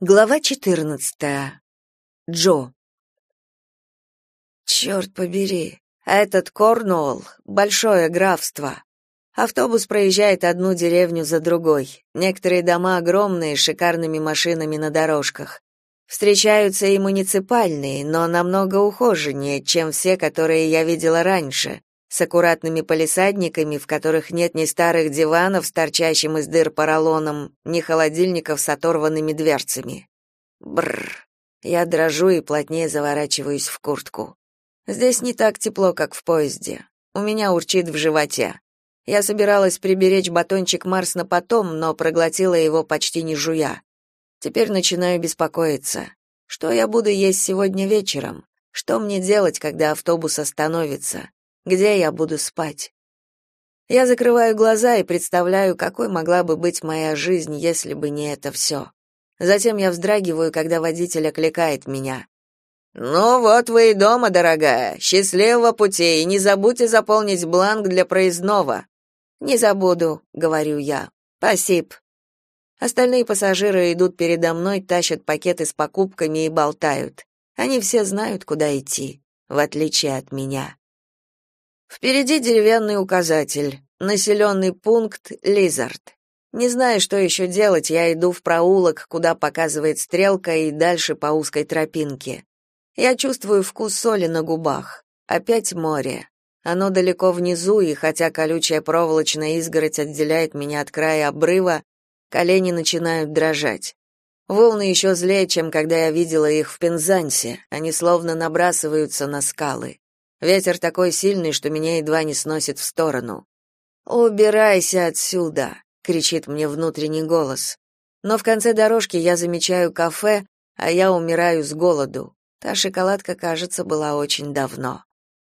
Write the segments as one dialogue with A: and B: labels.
A: Глава 14. Джо. «Черт побери, этот Корнуолл — большое графство. Автобус проезжает одну деревню за другой. Некоторые дома огромные, с шикарными машинами на дорожках. Встречаются и муниципальные, но намного ухоженнее, чем все, которые я видела раньше с аккуратными палисадниками, в которых нет ни старых диванов с торчащим из дыр поролоном, ни холодильников с оторванными дверцами. Бррр. Я дрожу и плотнее заворачиваюсь в куртку. Здесь не так тепло, как в поезде. У меня урчит в животе. Я собиралась приберечь батончик Марс на потом, но проглотила его почти не жуя. Теперь начинаю беспокоиться. Что я буду есть сегодня вечером? Что мне делать, когда автобус остановится? Где я буду спать? Я закрываю глаза и представляю, какой могла бы быть моя жизнь, если бы не это все. Затем я вздрагиваю, когда водитель окликает меня. «Ну вот вы и дома, дорогая. Счастливого пути, и не забудьте заполнить бланк для проездного». «Не забуду», — говорю я. «Спасибо». Остальные пассажиры идут передо мной, тащат пакеты с покупками и болтают. Они все знают, куда идти, в отличие от меня. Впереди деревянный указатель. Населенный пункт Лизард. Не знаю, что еще делать, я иду в проулок, куда показывает стрелка, и дальше по узкой тропинке. Я чувствую вкус соли на губах. Опять море. Оно далеко внизу, и хотя колючая проволочная изгородь отделяет меня от края обрыва, колени начинают дрожать. Волны еще злее, чем когда я видела их в Пензансе, они словно набрасываются на скалы. Ветер такой сильный, что меня едва не сносит в сторону. «Убирайся отсюда!» — кричит мне внутренний голос. Но в конце дорожки я замечаю кафе, а я умираю с голоду. Та шоколадка, кажется, была очень давно.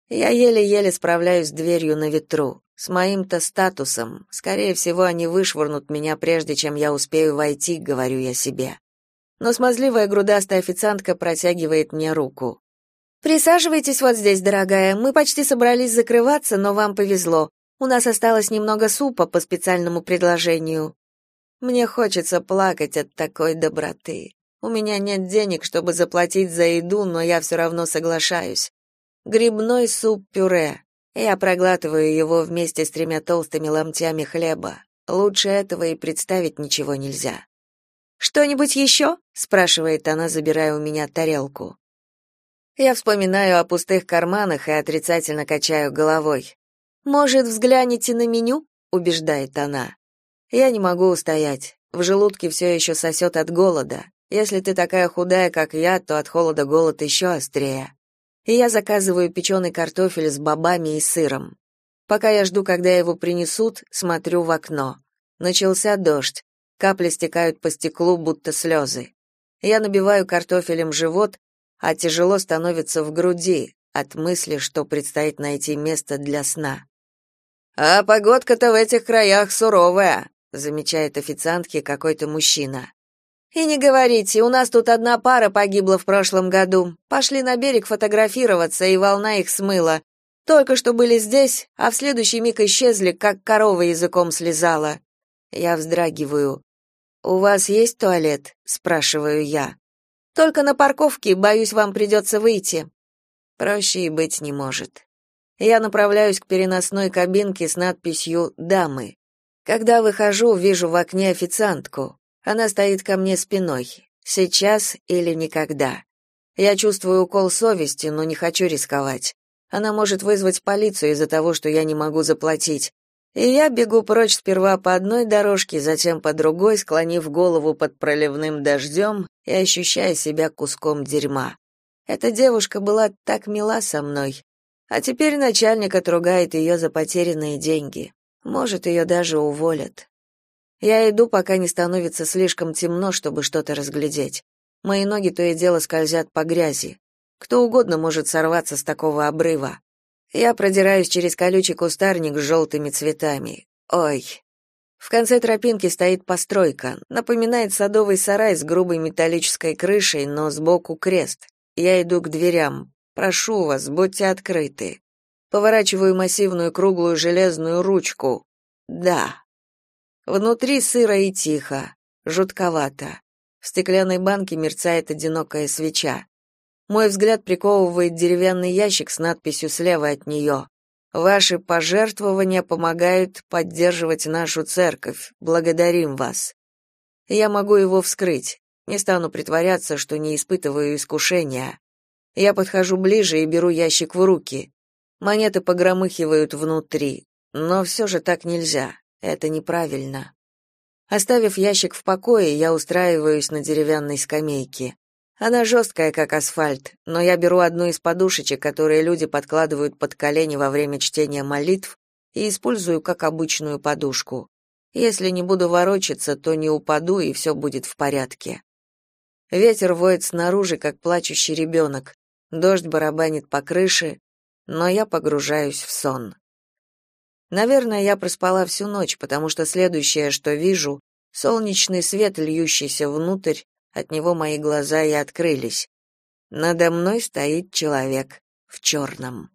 A: Я еле-еле справляюсь с дверью на ветру. С моим-то статусом, скорее всего, они вышвырнут меня прежде, чем я успею войти, говорю я себе. Но смазливая грудастая официантка протягивает мне руку. Присаживайтесь вот здесь, дорогая. Мы почти собрались закрываться, но вам повезло. У нас осталось немного супа по специальному предложению. Мне хочется плакать от такой доброты. У меня нет денег, чтобы заплатить за еду, но я все равно соглашаюсь. Грибной суп-пюре. Я проглатываю его вместе с тремя толстыми ломтями хлеба. Лучше этого и представить ничего нельзя. Что-нибудь еще?» — спрашивает она, забирая у меня тарелку. Я вспоминаю о пустых карманах и отрицательно качаю головой. «Может, взгляните на меню?» — убеждает она. Я не могу устоять. В желудке все еще сосет от голода. Если ты такая худая, как я, то от холода голод еще острее. И я заказываю печеный картофель с бобами и сыром. Пока я жду, когда его принесут, смотрю в окно. Начался дождь. Капли стекают по стеклу, будто слезы. Я набиваю картофелем живот а тяжело становится в груди от мысли, что предстоит найти место для сна. А погодка-то в этих краях суровая, замечает официантке какой-то мужчина. И не говорите, у нас тут одна пара погибла в прошлом году. Пошли на берег фотографироваться, и волна их смыла. Только что были здесь, а в следующий миг исчезли, как корова языком слезала. Я вздрагиваю. У вас есть туалет? спрашиваю я. Только на парковке, боюсь, вам придется выйти. Проще и быть не может. Я направляюсь к переносной кабинке с надписью «Дамы». Когда выхожу, вижу в окне официантку. Она стоит ко мне спиной. Сейчас или никогда. Я чувствую укол совести, но не хочу рисковать. Она может вызвать полицию из-за того, что я не могу заплатить. И я бегу прочь сперва по одной дорожке, затем по другой, склонив голову под проливным дождем и ощущая себя куском дерьма. Эта девушка была так мила со мной, а теперь начальник отругает ее за потерянные деньги. Может, ее даже уволят. Я иду, пока не становится слишком темно, чтобы что-то разглядеть. Мои ноги то и дело скользят по грязи. Кто угодно может сорваться с такого обрыва. Я продираюсь через колючий кустарник с желтыми цветами. Ой. В конце тропинки стоит постройка. Напоминает садовый сарай с грубой металлической крышей, но сбоку крест. Я иду к дверям. Прошу вас, будьте открыты. Поворачиваю массивную круглую железную ручку. Да. Внутри сыро и тихо. Жутковато. В стеклянной банке мерцает одинокая свеча. Мой взгляд приковывает деревянный ящик с надписью слева от нее. Ваши пожертвования помогают поддерживать нашу церковь. Благодарим вас. Я могу его вскрыть. Не стану притворяться, что не испытываю искушения. Я подхожу ближе и беру ящик в руки. Монеты погромыхивают внутри, но все же так нельзя. Это неправильно. Оставив ящик в покое, я устраиваюсь на деревянной скамейке. Она жесткая, как асфальт, но я беру одну из подушечек, которые люди подкладывают под колени во время чтения молитв, и использую как обычную подушку. Если не буду ворочаться, то не упаду, и все будет в порядке. Ветер воет снаружи, как плачущий ребенок. Дождь барабанит по крыше, но я погружаюсь в сон. Наверное, я проспала всю ночь, потому что следующее, что вижу, солнечный свет, льющийся внутрь, от него мои глаза и открылись. Надо мной стоит человек в черном.